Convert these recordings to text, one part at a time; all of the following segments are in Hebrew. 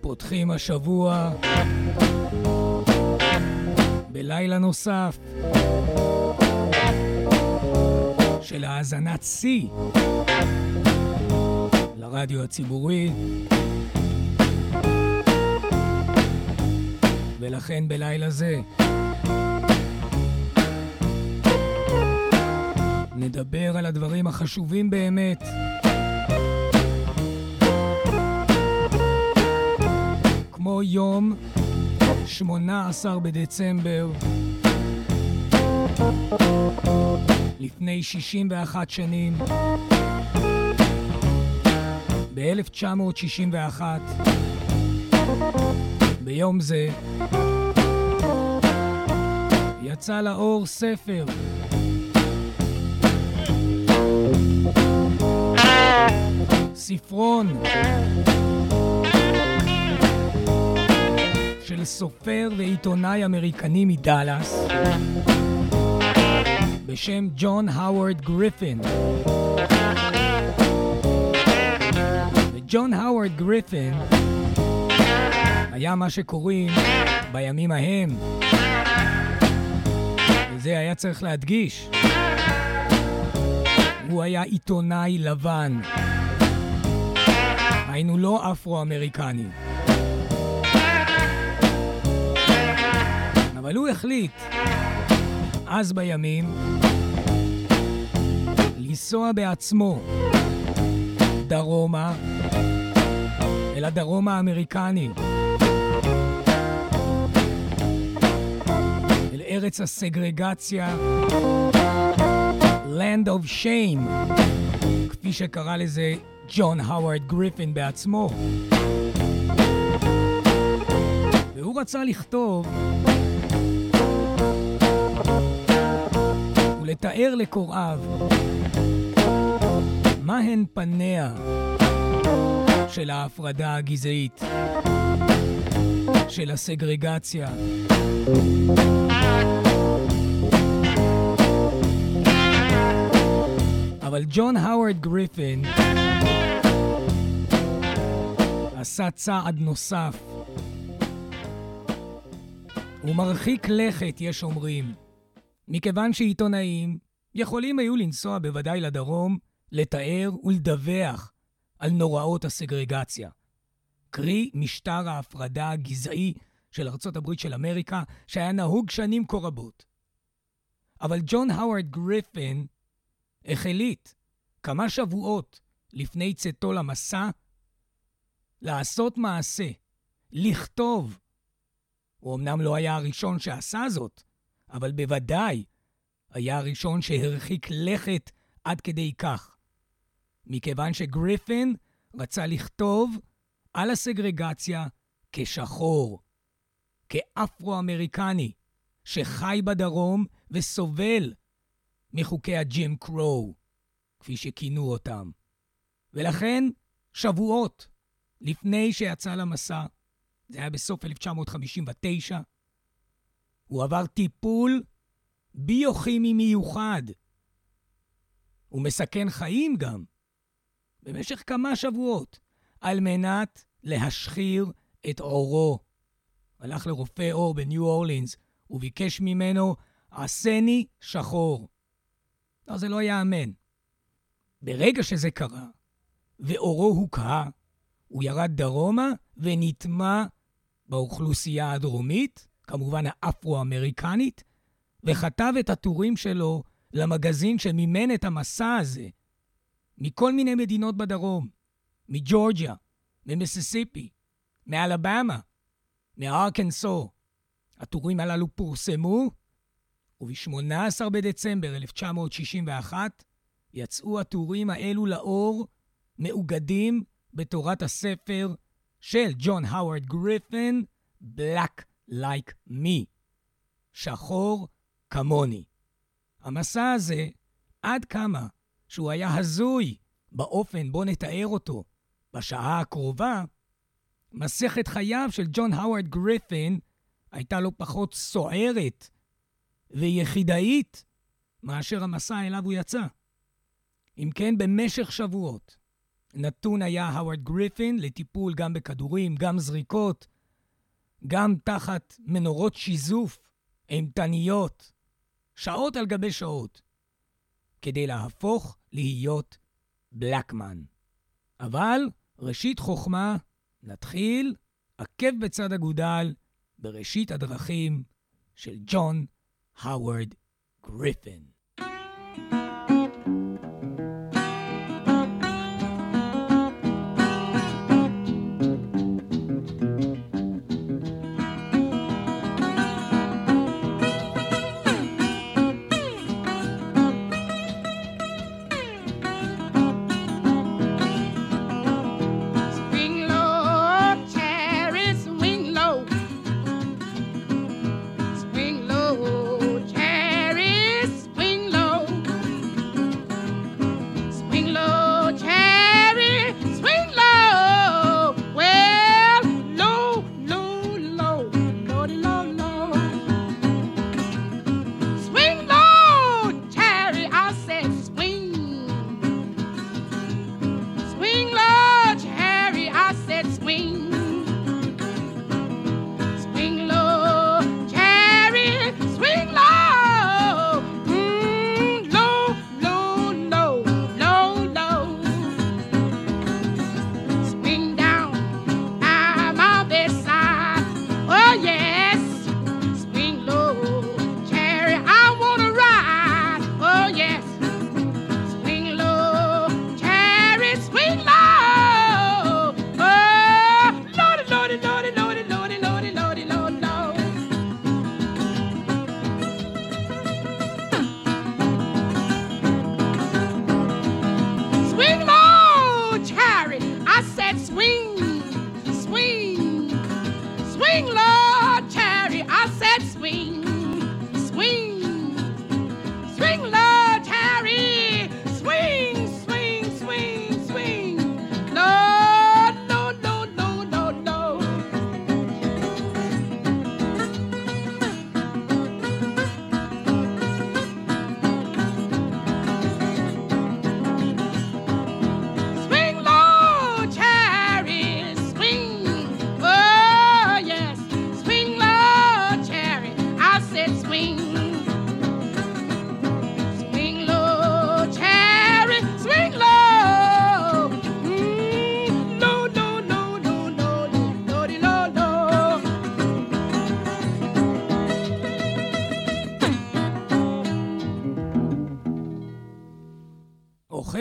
פותחים השבוע בלילה נוסף של האזנת שיא לרדיו הציבורי. ולכן בלילה זה נדבר על הדברים החשובים באמת. כמו יום 18 בדצמבר לפני 61 שנים, ב-1961, ביום זה, יצא לאור ספר. ספרון. של סופר ועיתונאי אמריקני מדאלאס. בשם ג'ון האוורד גריפין. וג'ון האוורד גריפין היה מה שקוראים בימים ההם, וזה היה צריך להדגיש, הוא היה עיתונאי לבן. היינו לא אפרו-אמריקני. אבל הוא החליט, אז בימים, לנסוע בעצמו דרומה, אל הדרום האמריקני, ארץ הסגרגציה, Land of Shame, כפי שקרא לזה ג'ון האוורד גריפין בעצמו. והוא רצה לכתוב ולתאר לקוראיו מהן פניה של ההפרדה הגזעית, של הסגרגציה. אבל ג'ון האוורד גריפין עשה צעד נוסף. הוא מרחיק לכת, יש אומרים, מכיוון שעיתונאים יכולים היו לנסוע בוודאי לדרום, לתאר ולדווח על נוראות הסגרגציה. קרי, משטר ההפרדה הגזעי של ארצות הברית של אמריקה, שהיה נהוג שנים כה רבות. אבל ג'ון האוורד גריפין החליט כמה שבועות לפני צאתו למסע לעשות מעשה, לכתוב. הוא אמנם לא היה הראשון שעשה זאת, אבל בוודאי היה הראשון שהרחיק לכת עד כדי כך. מכיוון שגריפין רצה לכתוב על הסגרגציה כשחור, כאפרו-אמריקני, שחי בדרום וסובל מחוקי הג'ים קרו, כפי שכינו אותם. ולכן, שבועות לפני שיצא למסע, זה היה בסוף 1959, הוא עבר טיפול ביוכימי מיוחד. הוא מסכן חיים גם, במשך כמה שבועות, על מנת להשחיר את עורו. הלך לרופא עור בניו אורלינס וביקש ממנו, עשני שחור. לא, זה לא ייאמן. ברגע שזה קרה, ואורו הוקהה, הוא ירד דרומה ונטמע באוכלוסייה הדרומית, כמובן האפרו-אמריקנית, וכתב את הטורים שלו למגזין שמימן את המסע הזה, מכל מיני מדינות בדרום, מג'ורג'יה, ממיסיסיפי, מאלבמה, מארקנסו. הטורים הללו פורסמו, וב-18 בדצמבר 1961 יצאו הטורים האלו לאור, מאוגדים בתורת הספר של ג'ון האוורד גריפין, Black Like Me, שחור כמוני. המסע הזה, עד כמה שהוא היה הזוי באופן בו נתאר אותו בשעה הקרובה, מסכת חייו של ג'ון האוורד גריפין הייתה לא פחות סוערת ויחידאית מאשר המסע אליו הוא יצא. אם כן, במשך שבועות נתון היה האוורד גריפין לטיפול גם בכדורים, גם זריקות, גם תחת מנורות שיזוף אימתניות, שעות על גבי שעות, כדי להפוך להיות בלקמן. אבל ראשית חוכמה, נתחיל עקב בצד אגודל בראשית הדרכים של ג'ון האוורד גריפין.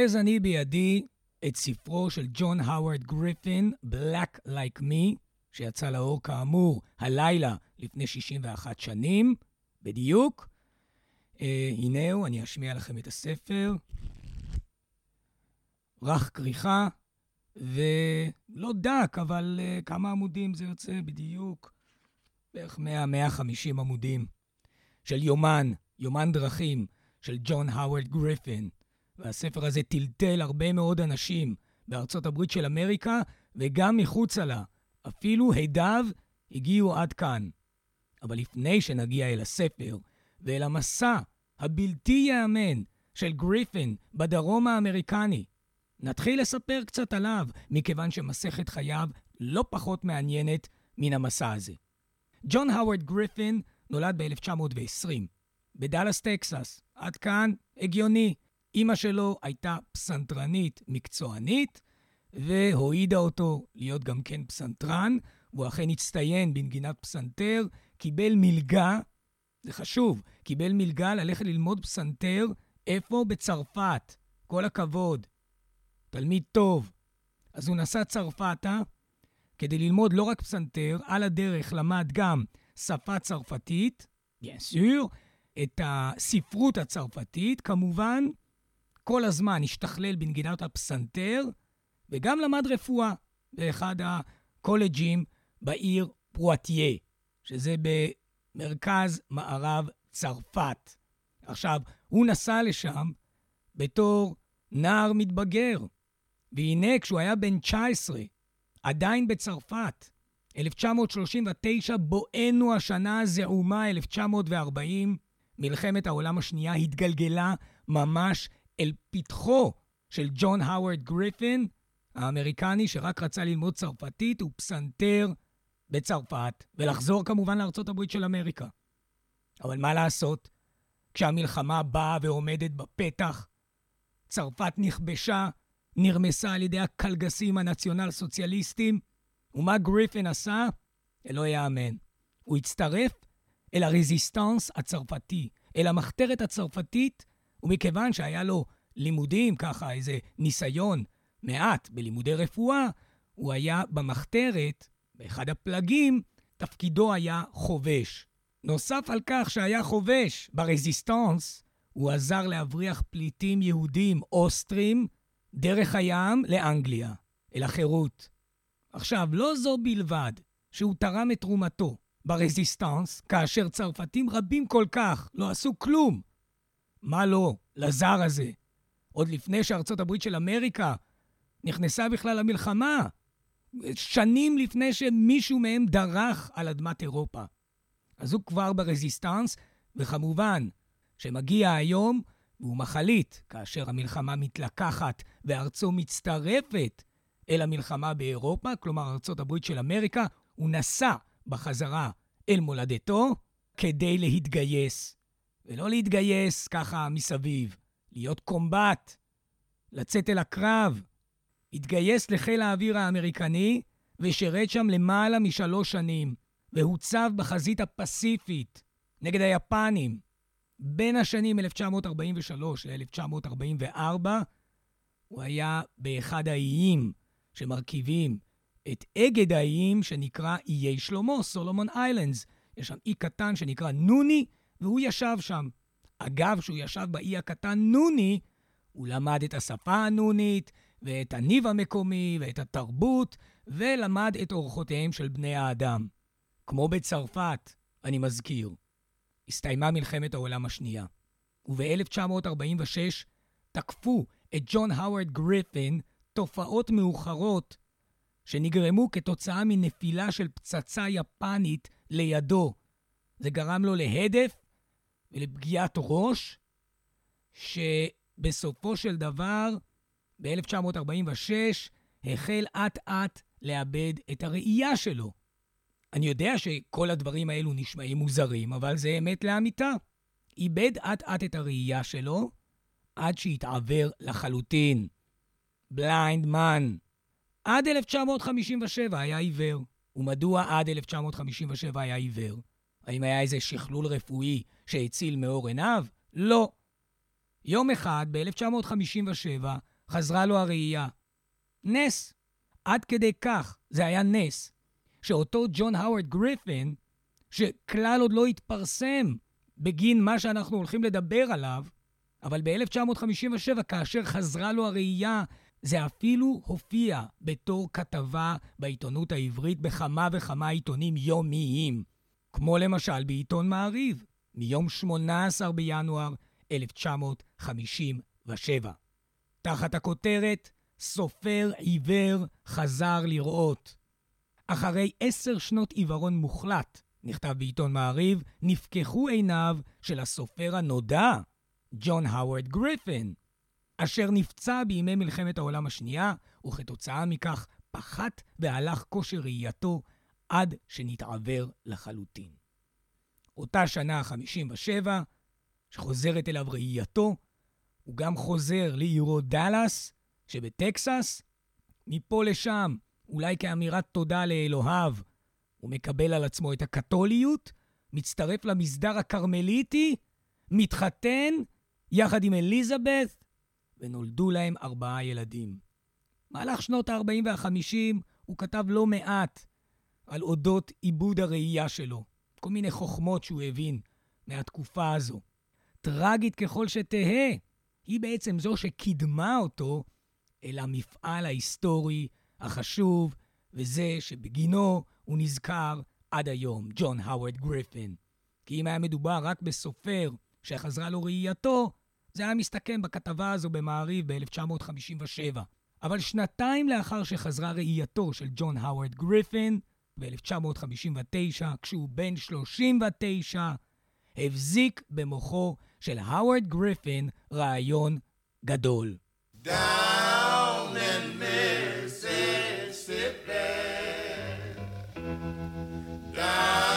אוחז אני בידי את ספרו של ג'ון האוורד גריפין, Black Like Me, שיצא לאור כאמור הלילה לפני 61 שנים, בדיוק. Uh, הנה הוא, אני אשמיע לכם את הספר. רך כריכה, ולא דק, אבל uh, כמה עמודים זה יוצא בדיוק? בערך 100-150 עמודים. של יומן, יומן דרכים, של ג'ון האוורד גריפין. והספר הזה טלטל הרבה מאוד אנשים בארצות הברית של אמריקה וגם מחוצה לה. אפילו הידיו הגיעו עד כאן. אבל לפני שנגיע אל הספר ואל המסע הבלתי ייאמן של גריפין בדרום האמריקני, נתחיל לספר קצת עליו, מכיוון שמסכת חייו לא פחות מעניינת מן המסע הזה. ג'ון האוורד גריפין נולד ב-1920, בדאלאס, טקסס. עד כאן הגיוני. אימא שלו הייתה פסנתרנית מקצוענית, והועידה אותו להיות גם כן פסנתרן, והוא אכן הצטיין בנגינת פסנתר, קיבל מלגה, זה חשוב, קיבל מלגה ללכת ללמוד פסנתר, איפה? בצרפת. כל הכבוד. תלמיד טוב. אז הוא נסע צרפתה כדי ללמוד לא רק פסנתר, על הדרך למד גם שפה צרפתית, bien את הספרות הצרפתית, כמובן, כל הזמן השתכלל בנגינת הפסנתר, וגם למד רפואה באחד הקולג'ים בעיר פרואטיה, שזה במרכז מערב צרפת. עכשיו, הוא נסע לשם בתור נער מתבגר, והנה כשהוא היה בן 19, עדיין בצרפת. 1939, בואנו השנה הזעומה, 1940, מלחמת העולם השנייה התגלגלה ממש אל פתחו של ג'ון האוורד גריפין, האמריקני שרק רצה ללמוד צרפתית ופסנתר בצרפת, ולחזור כמובן לארצות הברית של אמריקה. אבל מה לעשות? כשהמלחמה באה ועומדת בפתח, צרפת נכבשה, נרמסה על ידי הקלגסים הנציונל-סוציאליסטים, ומה גריפין עשה? אלוהי יאמן. הוא הצטרף אל הרזיסטנס הצרפתי, אל המחתרת הצרפתית, ומכיוון שהיה לו לימודים, ככה איזה ניסיון מעט בלימודי רפואה, הוא היה במחתרת, באחד הפלגים, תפקידו היה חובש. נוסף על כך שהיה חובש ברזיסטנס, הוא עזר להבריח פליטים יהודים אוסטרים דרך הים לאנגליה, אל החירות. עכשיו, לא זו בלבד שהוא תרם את תרומתו ברזיסטנס, כאשר צרפתים רבים כל כך לא עשו כלום. מה לא, לזר הזה? עוד לפני שארצות הברית של אמריקה נכנסה בכלל למלחמה, שנים לפני שמישהו מהם דרך על אדמת אירופה. אז הוא כבר ברזיסטנס, וכמובן שמגיע היום והוא מחליט, כאשר המלחמה מתלקחת וארצו מצטרפת אל המלחמה באירופה, כלומר ארצות הברית של אמריקה, הוא נסע בחזרה אל מולדתו כדי להתגייס. ולא להתגייס ככה מסביב, להיות קומבט, לצאת אל הקרב. התגייס לחיל האוויר האמריקני ושירת שם למעלה משלוש שנים, והוצב בחזית הפסיפית נגד היפנים. בין השנים 1943 ל-1944 הוא היה באחד האיים שמרכיבים את אגד האיים שנקרא איי שלמה, סולומון איילנדס. יש שם אי קטן שנקרא נוני, והוא ישב שם. אגב, כשהוא ישב באי הקטן נוני, הוא למד את השפה הנונית, ואת הניב המקומי, ואת התרבות, ולמד את אורחותיהם של בני האדם. כמו בצרפת, אני מזכיר. הסתיימה מלחמת העולם השנייה, וב-1946 תקפו את ג'ון האוורד גריפין תופעות מאוחרות שנגרמו כתוצאה מנפילה של פצצה יפנית לידו. זה גרם לו להדף ולפגיעת ראש, שבסופו של דבר, ב-1946, החל אט-אט לאבד את הראייה שלו. אני יודע שכל הדברים האלו נשמעים מוזרים, אבל זה אמת לאמיתה. איבד אט-אט את הראייה שלו עד שהתעוור לחלוטין. בליינד מן. עד 1957 היה עיוור. ומדוע עד 1957 היה עיוור? האם היה איזה שכלול רפואי שהציל מאור עיניו? לא. יום אחד, ב-1957, חזרה לו הראייה. נס. עד כדי כך, זה היה נס, שאותו ג'ון האוורד גריפין, שכלל עוד לא התפרסם בגין מה שאנחנו הולכים לדבר עליו, אבל ב-1957, כאשר חזרה לו הראייה, זה אפילו הופיע בתור כתבה בעיתונות העברית בכמה וכמה עיתונים יומיים, כמו למשל בעיתון מעריב, מיום 18 בינואר 1957. תחת הכותרת סופר עיוור חזר לראות. אחרי עשר שנות עיוורון מוחלט, נכתב בעיתון מעריב, נפקחו עיניו של הסופר הנודע, ג'ון האוורד גריפין, אשר נפצע בימי מלחמת העולם השנייה, וכתוצאה מכך פחת והלך כושר ראייתו עד שנתעוור לחלוטין. אותה שנה 57, שחוזרת אליו ראייתו, הוא גם חוזר לעירו דאלאס שבטקסס, מפה לשם, אולי כאמירת תודה לאלוהיו, הוא מקבל על עצמו את הקתוליות, מצטרף למסדר הכרמליטי, מתחתן יחד עם אליזבת, ונולדו להם ארבעה ילדים. במהלך שנות ה-40 וה-50 הוא כתב לא מעט על אודות עיבוד הראייה שלו, כל מיני חוכמות שהוא הבין מהתקופה הזו. טרגית ככל שתהא, היא בעצם זו שקידמה אותו אל המפעל ההיסטורי החשוב, וזה שבגינו הוא נזכר עד היום, ג'ון האוורד גריפין. כי אם היה מדובר רק בסופר שחזרה לו ראייתו, זה היה מסתכם בכתבה הזו במעריב ב-1957. אבל שנתיים לאחר שחזרה ראייתו של ג'ון האוורד גריפין, ב-1959, כשהוא בן 39, הבזיק במוחו של האוורד גריפין רעיון גדול. Down in Mississippi עליו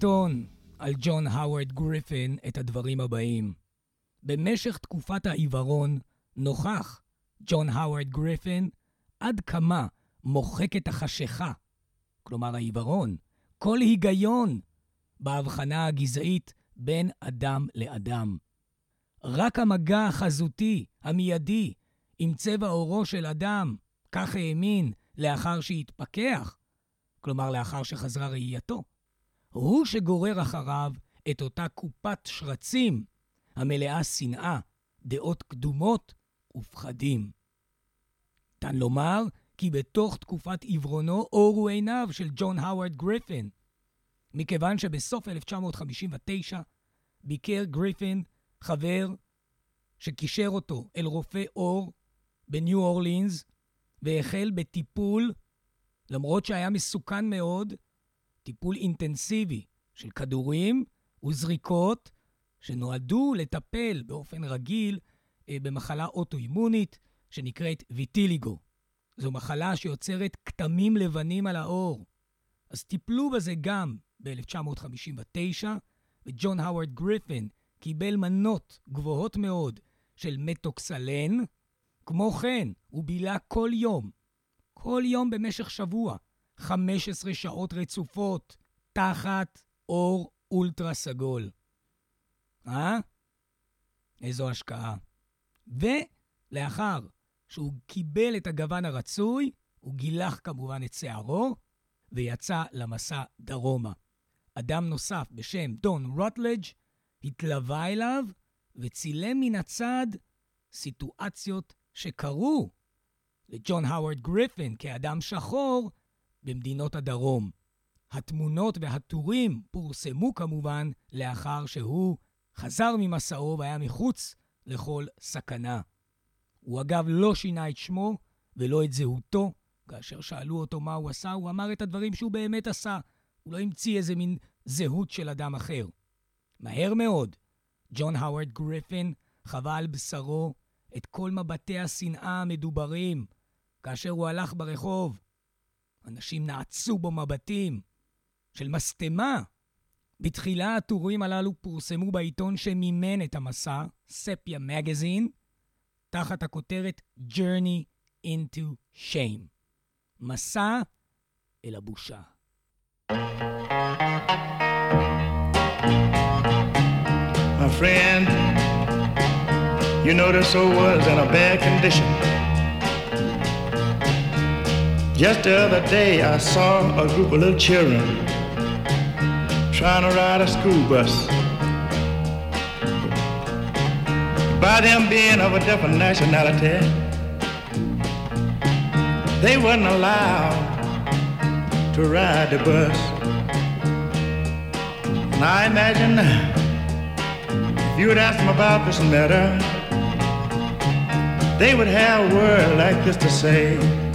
בעיתון, על ג'ון האוורד גריפין, את הדברים הבאים. במשך תקופת העיוורון נוכח ג'ון האוורד גריפין עד כמה מוחקת החשיכה, כלומר העיוורון, כל היגיון בהבחנה הגזעית בין אדם לאדם. רק המגע החזותי, המיידי, עם צבע עורו של אדם, כך האמין, לאחר שהתפכח, כלומר לאחר שחזרה ראייתו. הוא שגורר אחריו את אותה קופת שרצים המלאה שנאה, דעות קדומות ופחדים. ניתן לומר כי בתוך תקופת עיוורונו אורו עיניו של ג'ון האוורד גריפין, מכיוון שבסוף 1959 ביקר גריפין חבר שקישר אותו אל רופא אור בניו אורלינס והחל בטיפול, למרות שהיה מסוכן מאוד, טיפול אינטנסיבי של כדורים וזריקות שנועדו לטפל באופן רגיל אה, במחלה אוטואימונית שנקראת ויטיליגו. זו מחלה שיוצרת כתמים לבנים על האור. אז טיפלו בזה גם ב-1959, וג'ון האוורד גריפין קיבל מנות גבוהות מאוד של מטוקסלן. כמו כן, הוא בילה כל יום, כל יום במשך שבוע, 15 שעות רצופות, תחת אור אולטרה סגול. אה? איזו השקעה. ולאחר שהוא קיבל את הגוון הרצוי, הוא גילח כמובן את שערו, ויצא למסע דרומה. אדם נוסף בשם דון רוטלג' התלווה אליו וצילם מן הצד סיטואציות שקרו לג'ון האוורד גריפין כאדם שחור במדינות הדרום. התמונות והטורים פורסמו כמובן לאחר שהוא חזר ממסעו והיה מחוץ לכל סכנה. הוא אגב לא שינה את שמו ולא את זהותו. כאשר שאלו אותו מה הוא עשה, הוא אמר את הדברים שהוא באמת עשה. הוא לא המציא איזה מין זהות של אדם אחר. מהר מאוד, ג'ון האוורד גריפין חווה על בשרו את כל מבטי השנאה המדוברים כאשר הוא הלך ברחוב. אנשים נעצו בו מבטים של משטמה. בתחילה הטורים הללו פורסמו בעיתון שמימן את המסע, ספיה מגזין, תחת הכותרת Journey into Shame. מסע אל הבושה. My friend, you know this old world's in a bad condition. Just the other day I saw a group of little children trying to ride a school bus. by them being of a different nationality, they wasn't allowed to ride the bus. And I imagine if you would ask them about this matter, they would have a word like this to say.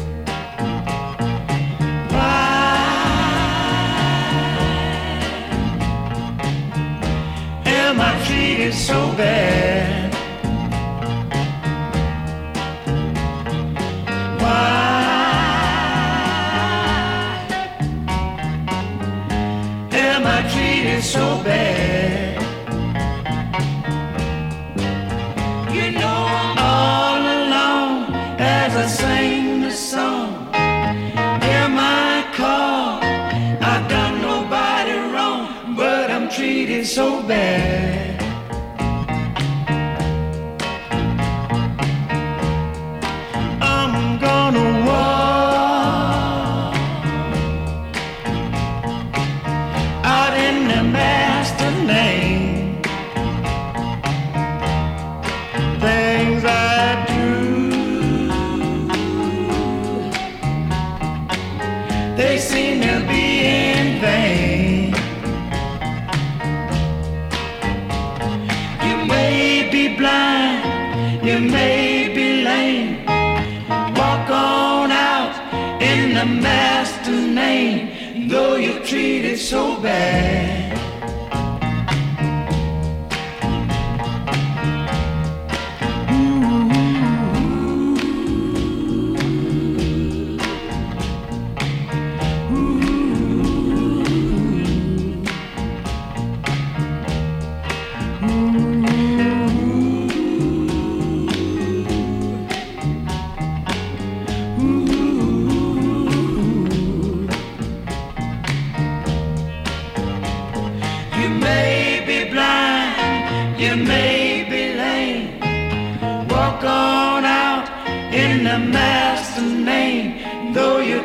is so bad. Why am I treated so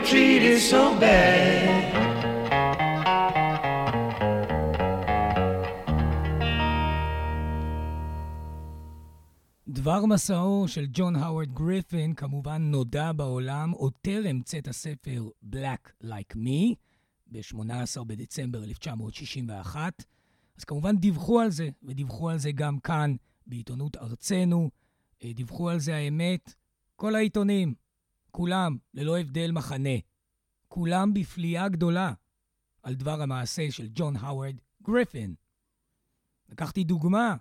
you're treated so bad. דבר מסעו של ג'ון האוורד גריפין כמובן נודע בעולם עוד טרם צאת הספר Black Like Me ב-18 בדצמבר 1961. אז כמובן דיווחו על זה, ודיווחו על זה גם כאן בעיתונות ארצנו. אה, דיווחו על זה האמת, כל העיתונים, כולם, ללא הבדל מחנה. כולם בפליאה גדולה על דבר המעשה של ג'ון האוורד גריפין. לקחתי דוגמה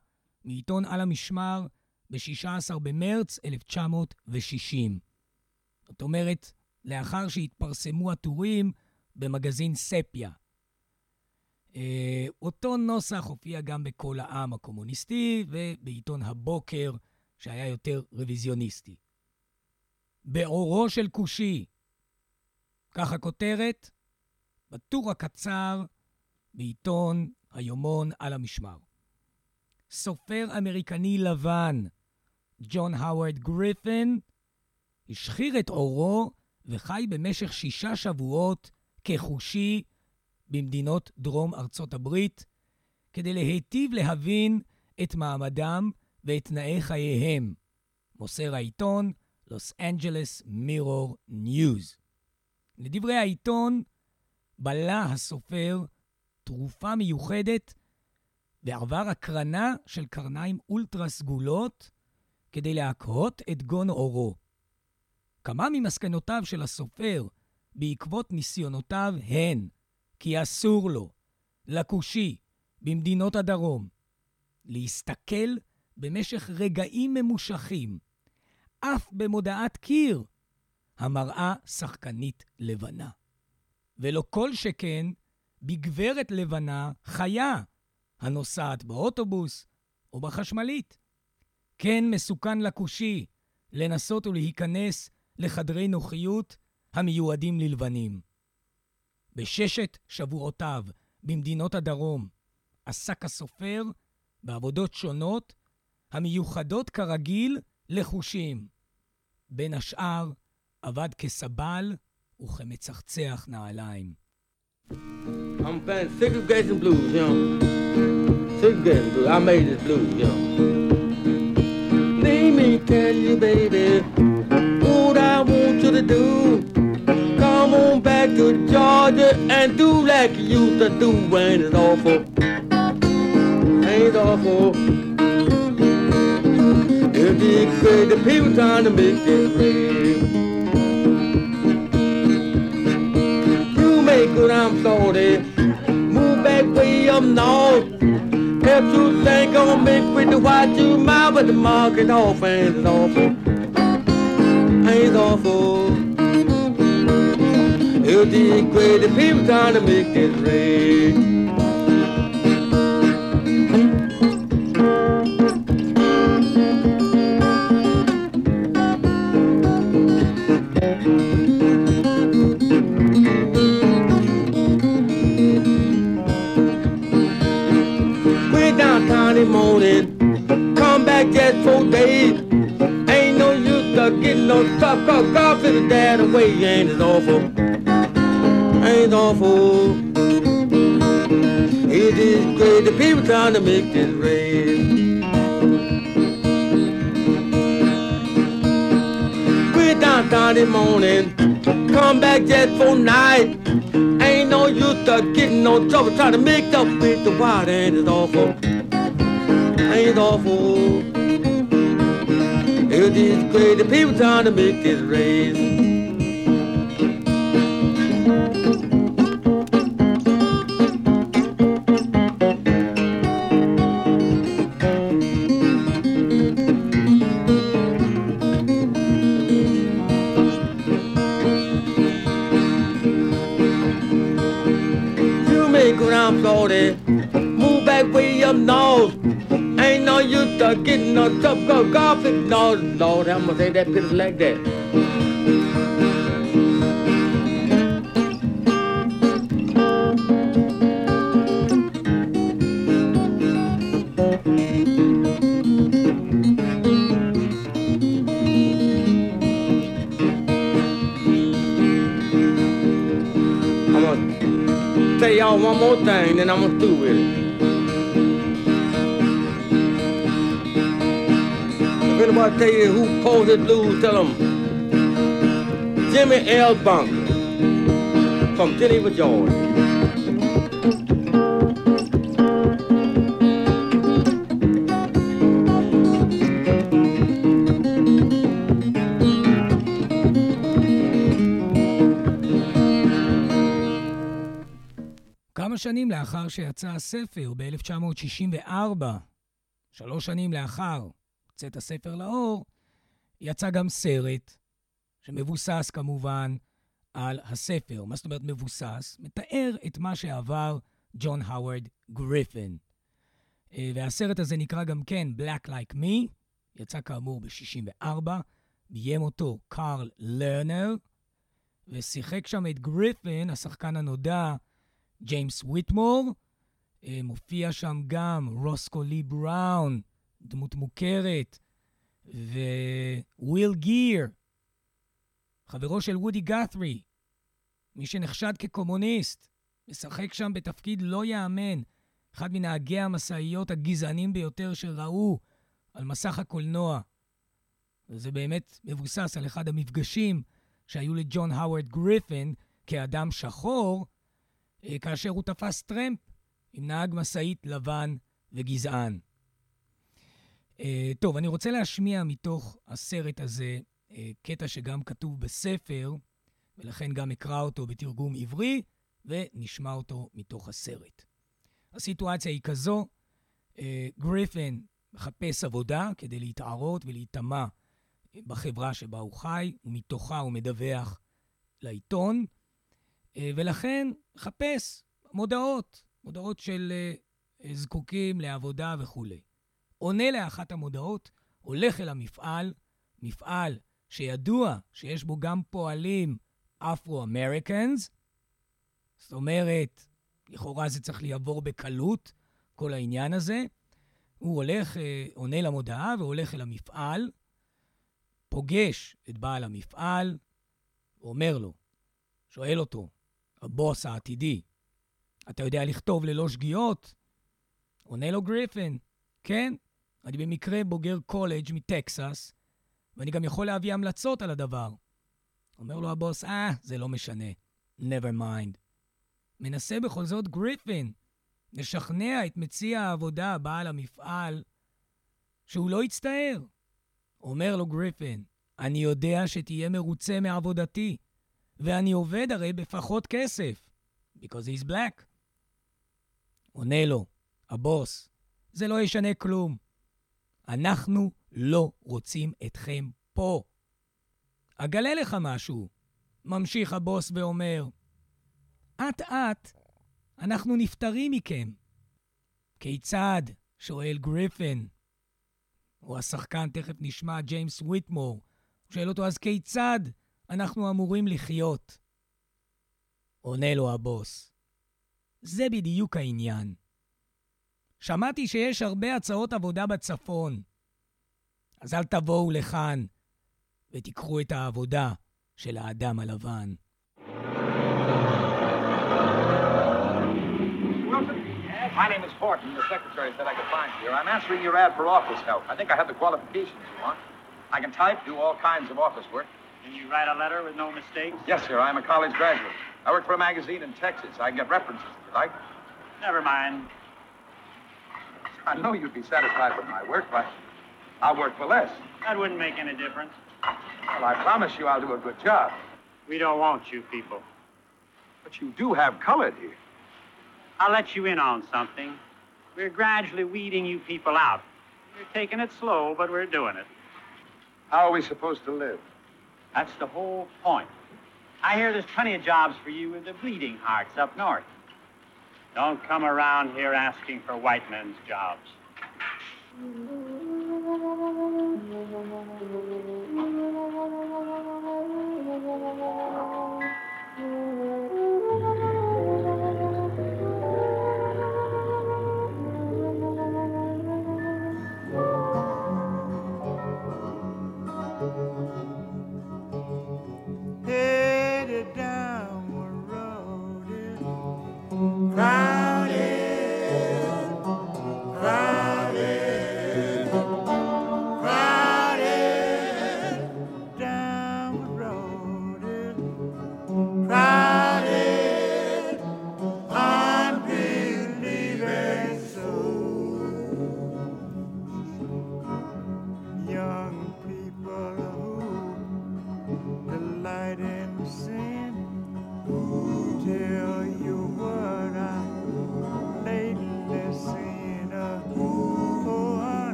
מעיתון על המשמר ב-16 במרץ 1960. זאת אומרת, לאחר שהתפרסמו הטורים במגזין ספיה. אה, אותו נוסח הופיע גם בכל העם הקומוניסטי ובעיתון הבוקר, שהיה יותר רוויזיוניסטי. באורו של כושי, כך הכותרת, בטור הקצר בעיתון היומון על המשמר. סופר אמריקני לבן, ג'ון האוורד גריפין, השחיר את עורו וחי במשך שישה שבועות כחושי במדינות דרום ארצות הברית, כדי להיטיב להבין את מעמדם ואת תנאי חייהם, מוסר העיתון לוס אנג'לס מירור ניוז. לדברי העיתון, בלע הסופר תרופה מיוחדת ועבר הקרנה של קרניים אולטרה סגולות כדי להקהות את גון עורו. כמה ממסקנותיו של הסופר בעקבות ניסיונותיו הן כי אסור לו, לכושי, במדינות הדרום, להסתכל במשך רגעים ממושכים, אף במודעת קיר, המראה שחקנית לבנה. ולא כל שכן בגברת לבנה חיה, הנוסעת באוטובוס או בחשמלית. כן מסוכן לכושי לנסות ולהיכנס לחדרי נוחיות המיועדים ללבנים. בששת שבועותיו במדינות הדרום עסק הסופר בעבודות שונות המיוחדות כרגיל לחושים. בין השאר, עבד כסבל וכמצחצח נעליים. I'm playing segregation blues, you know. Segregation blues. I made this blues, you know. Let me tell you, baby, what I want you to do. Come on back to Georgia and do like you used to do when it's awful. Ain't awful. It'll be great. The people trying to make this great. You make good, I'm sorry. Move back way up north. If you think I'm make with the white you mouth, but the market off ain't it awful. Ain't awful. Be great. The people trying to make this great. Downtown morning, come back just four days. Ain't no use to getting no stuff, cause God the dad away, ain't it awful? Ain't awful. It is great, the people trying to make this race. Went downtown in the morning, come back just for night. Ain't no use to getting no trouble trying to make up with the wild ain't it awful? It awful? It is the people trying to make this race. getting on tough go golfing. No, Lord, I'm gonna say that because like that. Y'all, one more thing, then I'm gonna do with it. Anybody tell you who posted blues, tell them Jimmy L. Bunker from Geneva, Georgia. שנים לאחר שיצא הספר, ב-1964, שלוש שנים לאחר צאת הספר לאור, יצא גם סרט, שמבוסס כמובן על הספר. מה זאת אומרת מבוסס? מתאר את מה שעבר ג'ון האוורד גריפן. אה, והסרט הזה נקרא גם כן Black Like Me, יצא כאמור ב-64, ביים אותו קארל לרנר, ושיחק שם את גריפן, השחקן הנודע, ג'יימס ויטמור. אה, מופיע שם גם רוסקו לי בראון, דמות מוכרת, וויל גיר, חברו של וודי גת'רי, מי שנחשד כקומוניסט, משחק שם בתפקיד לא ייאמן, אחד מנהגי המשאיות הגזענים ביותר שראו על מסך הקולנוע. וזה באמת מבוסס על אחד המפגשים שהיו לג'ון האוורד גריפן כאדם שחור, אה, כאשר הוא תפס טרמפ עם נהג משאית לבן וגזען. אה, טוב, אני רוצה להשמיע מתוך הסרט הזה אה, קטע שגם כתוב בספר, ולכן גם אקרא אותו בתרגום עברי, ונשמע אותו מתוך הסרט. הסיטואציה היא כזו, גריפן מחפש עבודה כדי להתערות ולהיטמע בחברה שבה הוא חי, ומתוכה הוא מדווח לעיתון. אה, ולכן חפש מודעות, מודעות של אה, זקוקים לעבודה וכולי. עונה לאחת המודעות, הולך אל המפעל, מפעל שידוע שיש בו גם פועלים אפרו-אמריקאנס, זאת אומרת, לכאורה זה צריך לעבור בקלות, כל העניין הזה. הוא הולך, אה, עונה למודעה והולך אל המפעל, פוגש את בעל המפעל, אומר לו, שואל אותו, הבוס העתידי, אתה יודע לכתוב ללא שגיאות? עונה לו גריפן, כן, אני במקרה בוגר קולג' מטקסס, ואני גם יכול להביא המלצות על הדבר. אומר לו הבוס, אה, זה לא משנה, never mind. מנסה בכל זאת גריפין לשכנע את מציע העבודה, בעל המפעל, שהוא לא יצטער. אומר לו גריפין, אני יודע שתהיה מרוצה מעבודתי. ואני עובד הרי בפחות כסף, because he's black. עונה לו, הבוס, זה לא ישנה כלום. אנחנו לא רוצים אתכם פה. אגלה לך משהו, ממשיך הבוס ואומר, אט-אט אנחנו נפטרים מכם. כיצד? שואל גריפן. או השחקן, תכף נשמע, ג'יימס ויטמור. שואל אותו, אז כיצד אנחנו אמורים לחיות. עונה לו הבוס, זה בדיוק העניין. שמעתי שיש הרבה הצעות עבודה בצפון, אז אל תבואו לכאן ותיקחו את העבודה של האדם הלבן. My name is Horton. The secretary said I could find you here. I'm answering your ad for office help. I think I have the qualifications you want. I can type, do all kinds of office work. Can you write a letter with no mistakes? Yes, sir. I'm a college graduate. I work for a magazine in Texas. I can get references if you like. Never mind. I know you'd be satisfied with my work, but I'll work for less. That wouldn't make any difference. Well, I promise you I'll do a good job. We don't want you people. But you do have colored here. I'll let you in on something. We're gradually weeding you people out. We're taking it slow, but we're doing it. How are we supposed to live? That's the whole point. I hear there's plenty of jobs for you with the bleeding hearts up north. Don't come around here asking for white men's jobs.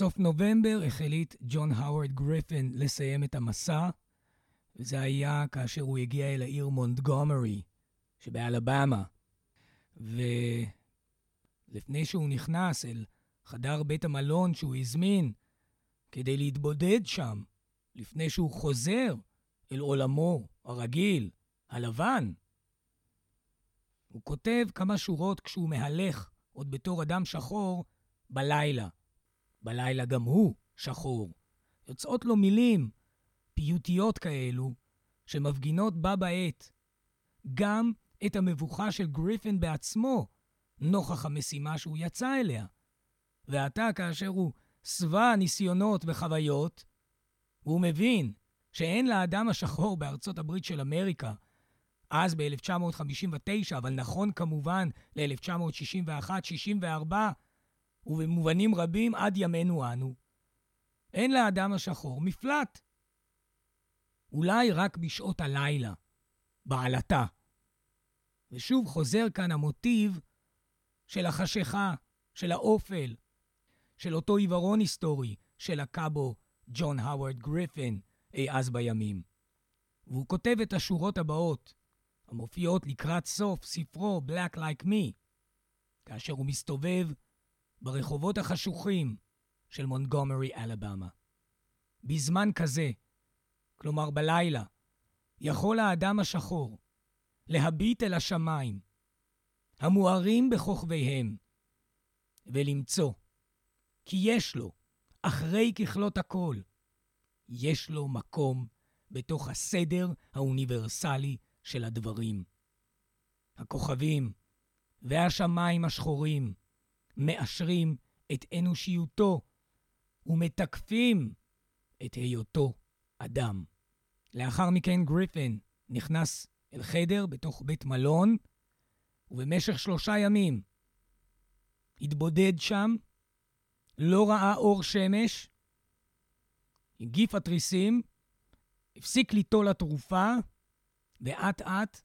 בסוף נובמבר החליט ג'ון האוורד גריפן לסיים את המסע, וזה היה כאשר הוא הגיע אל העיר מונטגומרי שבאלבמה. ולפני שהוא נכנס אל חדר בית המלון שהוא הזמין כדי להתבודד שם, לפני שהוא חוזר אל עולמו הרגיל, הלבן, הוא כותב כמה שורות כשהוא מהלך, עוד בתור אדם שחור, בלילה. בלילה גם הוא שחור. יוצאות לו מילים פיוטיות כאלו, שמפגינות בה בעת גם את המבוכה של גריפין בעצמו, נוכח המשימה שהוא יצא אליה. ועתה, כאשר הוא שבע ניסיונות וחוויות, הוא מבין שאין לאדם השחור בארצות הברית של אמריקה, אז ב-1959, אבל נכון כמובן ל-1961-64, ובמובנים רבים עד ימינו אנו, אין לאדם השחור מפלט. אולי רק בשעות הלילה, בעלתה. ושוב חוזר כאן המוטיב של החשיכה, של האופל, של אותו עיוורון היסטורי של הקאבו ג'ון האוורד גריפין אי אז בימים. והוא כותב את השורות הבאות, המופיעות לקראת סוף ספרו Black Like Me, כאשר הוא מסתובב ברחובות החשוכים של מונטגומרי, אלבמה. בזמן כזה, כלומר בלילה, יכול האדם השחור להביט אל השמיים, המוארים בכוכביהם, ולמצוא כי יש לו, אחרי ככלות הכל, יש לו מקום בתוך הסדר האוניברסלי של הדברים. הכוכבים והשמיים השחורים מאשרים את אנושיותו ומתקפים את היותו אדם. לאחר מכן גריפין נכנס אל חדר בתוך בית מלון, ובמשך שלושה ימים התבודד שם, לא ראה אור שמש, הגיף התריסים, הפסיק ליטול התרופה, ואט-אט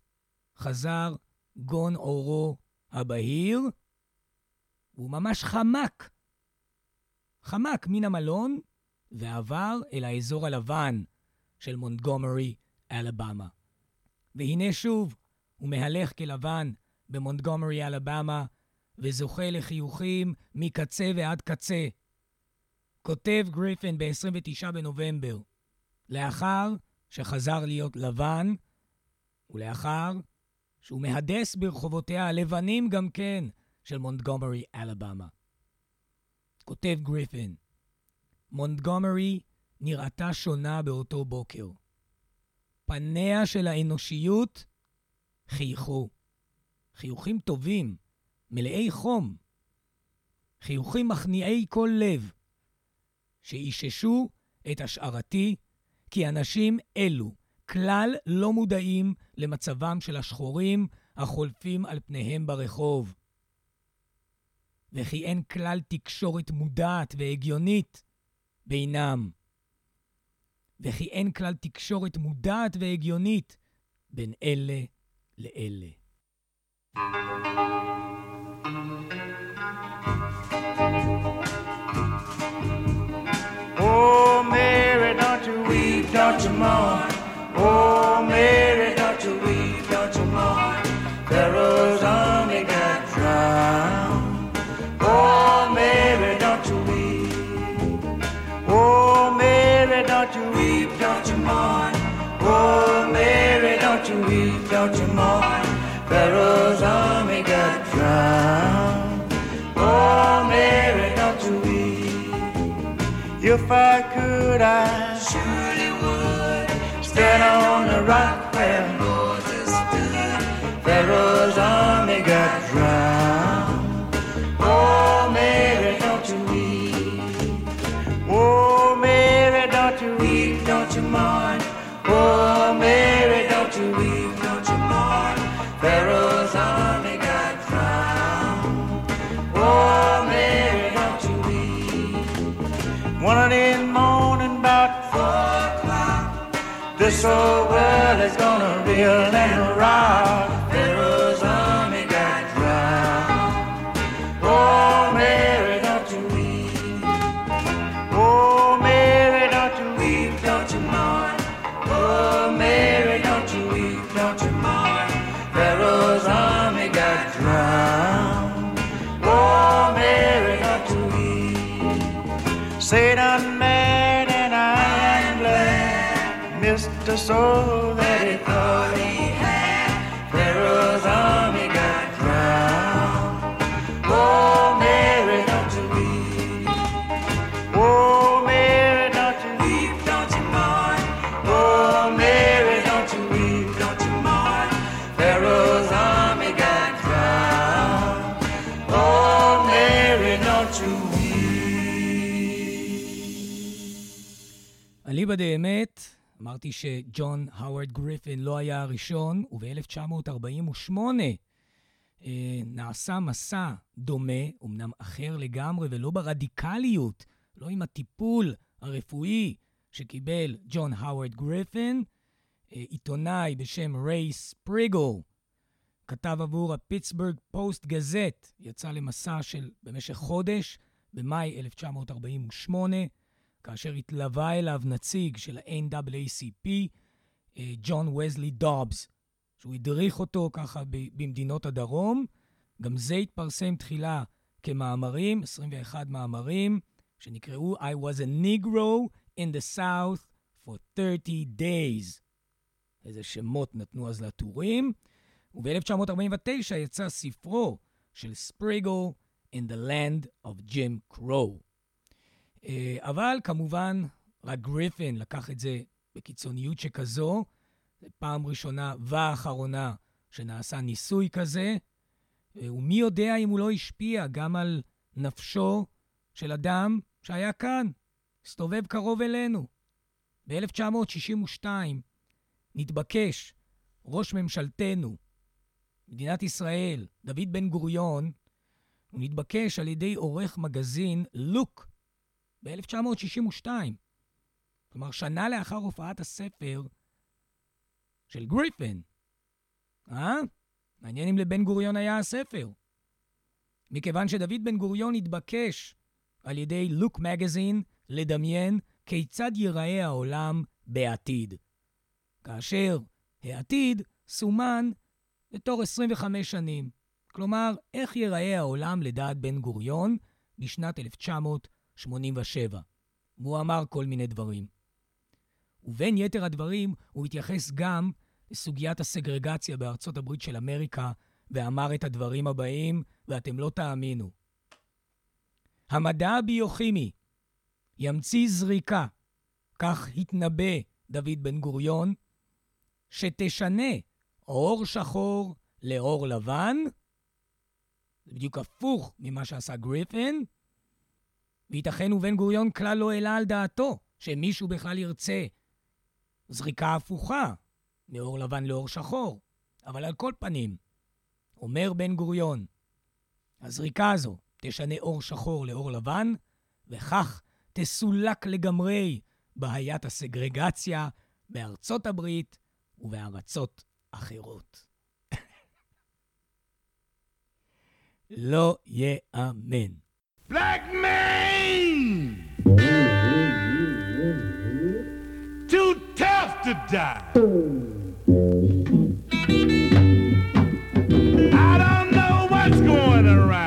חזר גון אורו הבהיר, והוא ממש חמק. חמק מן המלון ועבר אל האזור הלבן של מונטגומרי, אלבמה. והנה שוב, הוא מהלך כלבן במונטגומרי, אלבמה, וזוכה לחיוכים מקצה ועד קצה. כותב גריפין ב-29 בנובמבר, לאחר שחזר להיות לבן, ולאחר שהוא מהדס ברחובותיה הלבנים גם כן של מונטגומרי, אלבמה. כותב גריפין, מונטגומרי נראתה שונה באותו בוקר. פניה של האנושיות חייכו. חיוכים טובים, מלאי חום. חיוכים מכניעי כל לב, שאיששו את השערתי כי אנשים אלו כלל לא מודעים למצבם של השחורים החולפים על פניהם ברחוב. וכי אין כלל תקשורת מודעת והגיונית בינם. וכי אין כלל תקשורת מודעת והגיונית בין אלה לאלה. Oh, Mary, don't you weep, don't you mourn. Oh, Mary, out to mourn. Pharaoh's army got drowned. Oh, Mary, not to weep. If I could, I surely would stand on the rock where Moses stood. Pharaoh's army got drowned. Oh, Mary, don't you weep. Oh, Mary, don't you weep, don't you mind? Oh, Mary, don't you weep. Pharaoh's army got drowned. Oh, Mary, don't you weep. One in the morning, about four o'clock, this old world is gonna reel and rock. אמרתי שג'ון האוורד גריפין לא היה הראשון, וב-1948 אה, נעשה מסע דומה, אמנם אחר לגמרי ולא ברדיקליות, לא עם הטיפול הרפואי שקיבל ג'ון האוורד גריפין, אה, עיתונאי בשם ריי ספריגל, כתב עבור הפיטסבורג פוסט גזט, יצא למסע של במשך חודש, במאי 1948, כאשר התלווה אליו נציג של ה-NAACP, אה, ג'ון וזלי דובס, שהוא הדריך אותו ככה במדינות הדרום. גם זה התפרסם תחילה כמאמרים, 21 מאמרים, שנקראו I was a Negro in the South for 30 days. איזה שמות נתנו אז לטורים. וב-1949 יצא ספרו של ספריגו In the Land of Jim Crow. אה, אבל כמובן, רק גריפין לקח את זה בקיצוניות שכזו. זו פעם ראשונה ואחרונה שנעשה ניסוי כזה, אה, ומי יודע אם הוא לא השפיע גם על נפשו של אדם שהיה כאן, הסתובב קרוב אלינו. ב-1962 נתבקש ראש ממשלתנו, מדינת ישראל, דוד בן גוריון, הוא נתבקש על ידי עורך מגזין לוק ב-1962. כלומר, שנה לאחר הופעת הספר של גריפין. אה? מעניין אם לבן גוריון היה הספר. מכיוון שדוד בן גוריון התבקש על ידי לוק מגזין לדמיין כיצד ייראה העולם בעתיד. כאשר העתיד סומן בתור 25 שנים. כלומר, איך ייראה העולם לדעת בן גוריון בשנת 1987. והוא אמר כל מיני דברים. ובין יתר הדברים, הוא התייחס גם לסוגיית הסגרגציה בארצות הברית של אמריקה, ואמר את הדברים הבאים, ואתם לא תאמינו. המדע הביוכימי ימציא זריקה, כך התנבא דוד בן גוריון, שתשנה אור שחור לאור לבן, זה בדיוק הפוך ממה שעשה גריפין, וייתכן ובן גוריון כלל לא העלה על דעתו שמישהו בכלל ירצה זריקה הפוכה, מאור לבן לאור שחור. אבל על כל פנים, אומר בן גוריון, הזריקה הזו תשנה אור שחור לאור לבן, וכך תסולק לגמרי בעיית הסגרגציה בארצות הברית ובארצות אחרות. לא ייאמן. Black man! Too tough to die. I don't know what's going around.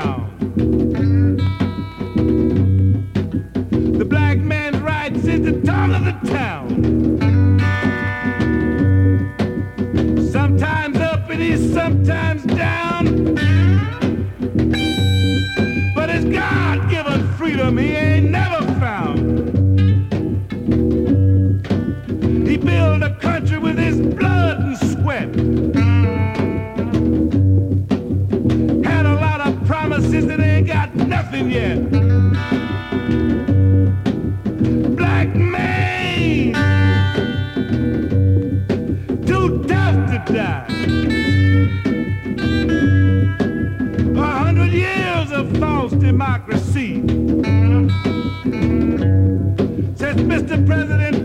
He built a country with his blood and sweat. Had a lot of promises that ain't got nothing yet. Black man, too tough to die. A hundred years of false democracy. Since Mr. President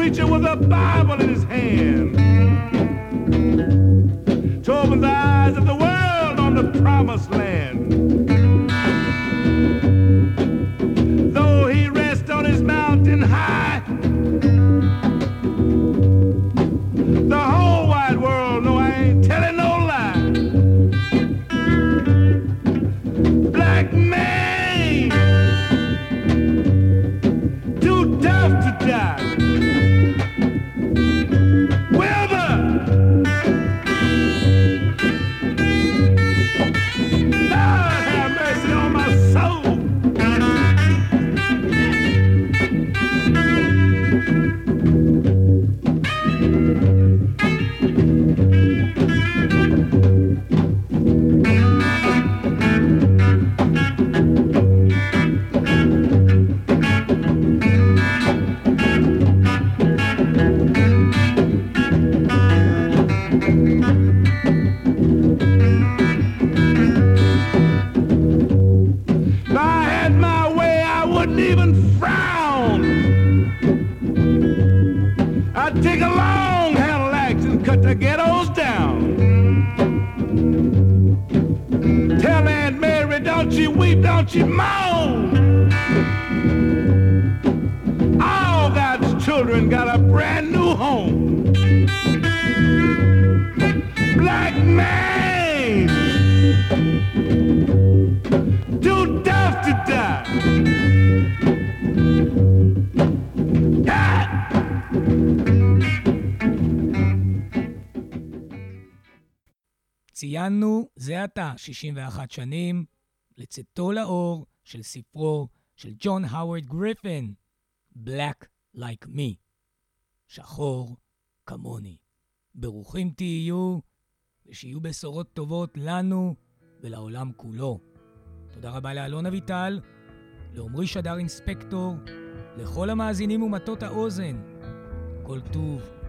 preacher with a Bible in his hand. To open the eyes of the world on the promised land. ציינו זה עתה 61 שנים לצאתו לאור של ספרו של ג'ון האוורד גריפן, Black Like Me, שחור כמוני. ברוכים תהיו, ושיהיו בשורות טובות לנו ולעולם כולו. תודה רבה לאלון אביטל, לעמרי שדר אינספקטור, לכל המאזינים ומטות האוזן. כל טוב.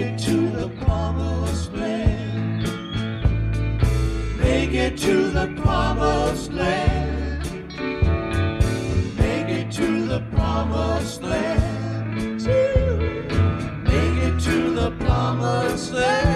it to the promised land. Make it to the promised land. Make it to the promised land. Make it to the promised land.